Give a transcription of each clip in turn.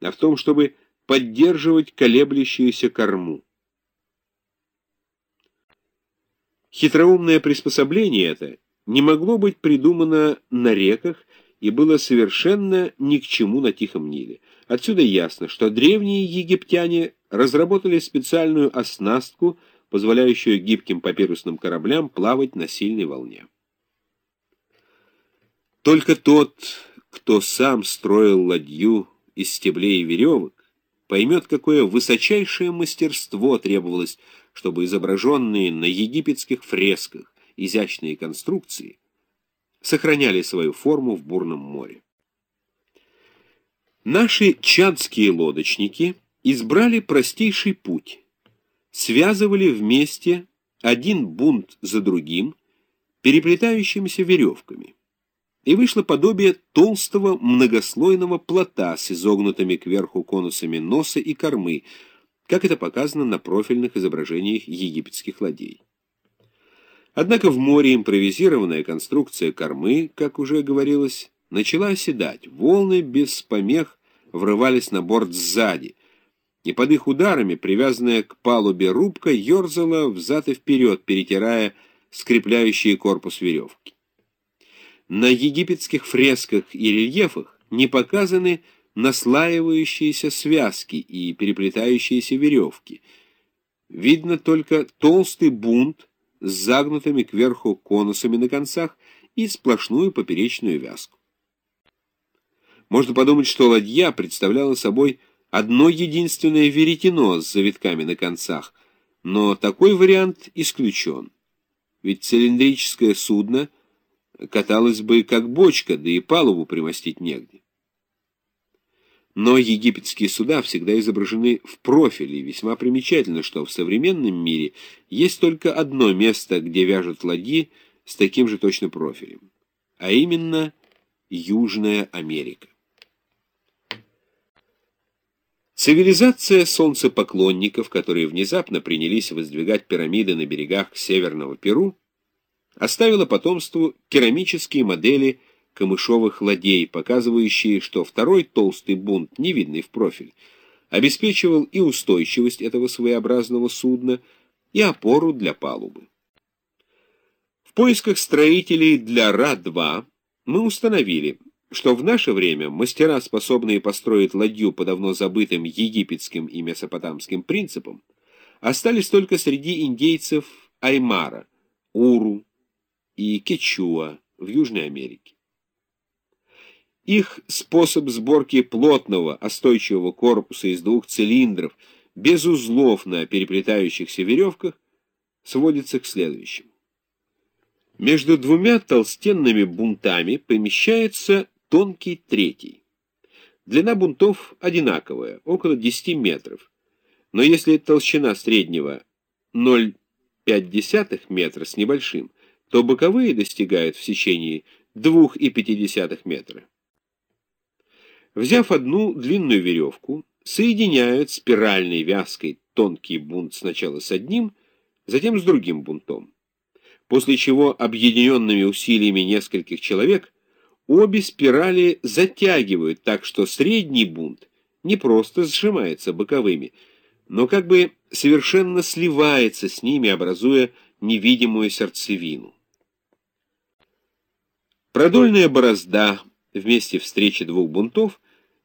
а в том, чтобы поддерживать колеблющуюся корму. Хитроумное приспособление это не могло быть придумано на реках и было совершенно ни к чему на Тихом Ниле. Отсюда ясно, что древние египтяне разработали специальную оснастку, позволяющую гибким папирусным кораблям плавать на сильной волне. Только тот, кто сам строил ладью из стеблей и веревок, поймет, какое высочайшее мастерство требовалось, чтобы изображенные на египетских фресках изящные конструкции сохраняли свою форму в бурном море. Наши чадские лодочники избрали простейший путь, связывали вместе один бунт за другим переплетающимися веревками и вышло подобие толстого многослойного плота с изогнутыми кверху конусами носа и кормы, как это показано на профильных изображениях египетских ладей. Однако в море импровизированная конструкция кормы, как уже говорилось, начала оседать. Волны без помех врывались на борт сзади, и под их ударами, привязанная к палубе рубка, ерзала взад и вперед, перетирая скрепляющие корпус веревки. На египетских фресках и рельефах не показаны наслаивающиеся связки и переплетающиеся веревки. Видно только толстый бунт с загнутыми кверху конусами на концах и сплошную поперечную вязку. Можно подумать, что ладья представляла собой одно единственное веретено с завитками на концах, но такой вариант исключен. Ведь цилиндрическое судно — каталась бы как бочка, да и палубу примостить негде. Но египетские суда всегда изображены в профиле, и весьма примечательно, что в современном мире есть только одно место, где вяжут ладьи с таким же точно профилем, а именно Южная Америка. Цивилизация солнцепоклонников, которые внезапно принялись воздвигать пирамиды на берегах Северного Перу, оставила потомству керамические модели камышовых ладей, показывающие, что второй толстый бунт, не видный в профиль, обеспечивал и устойчивость этого своеобразного судна, и опору для палубы. В поисках строителей для Ра-2 мы установили, что в наше время мастера, способные построить ладью по давно забытым египетским и месопотамским принципам, остались только среди индейцев Аймара, Уру, и Кечуа в Южной Америке. Их способ сборки плотного, остойчивого корпуса из двух цилиндров, без узлов на переплетающихся веревках, сводится к следующему. Между двумя толстенными бунтами помещается тонкий третий. Длина бунтов одинаковая, около 10 метров. Но если толщина среднего 0,5 метра с небольшим, то боковые достигают в сечении 2,5 метра. Взяв одну длинную веревку, соединяют спиральной вязкой тонкий бунт сначала с одним, затем с другим бунтом. После чего объединенными усилиями нескольких человек обе спирали затягивают так, что средний бунт не просто сжимается боковыми, но как бы совершенно сливается с ними, образуя невидимую сердцевину. Продольная борозда вместе встречи двух бунтов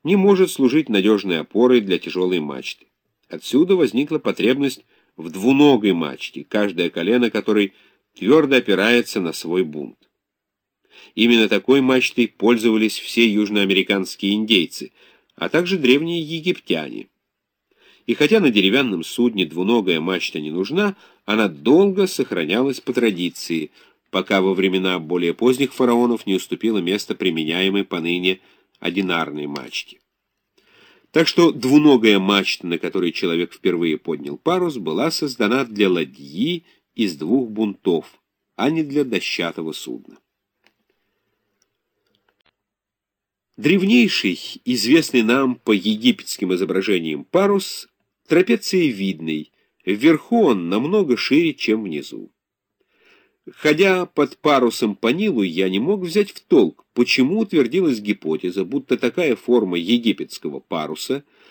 не может служить надежной опорой для тяжелой мачты. Отсюда возникла потребность в двуногой мачте, каждое колено которой твердо опирается на свой бунт. Именно такой мачтой пользовались все южноамериканские индейцы, а также древние египтяне. И хотя на деревянном судне двуногая мачта не нужна, она долго сохранялась по традиции – пока во времена более поздних фараонов не уступило место применяемой поныне одинарной мачте. Так что двуногая мачта, на которой человек впервые поднял парус, была создана для ладьи из двух бунтов, а не для дощатого судна. Древнейший, известный нам по египетским изображениям парус, трапециевидный, вверху он намного шире, чем внизу. Ходя под парусом по Нилу, я не мог взять в толк, почему утвердилась гипотеза, будто такая форма египетского паруса —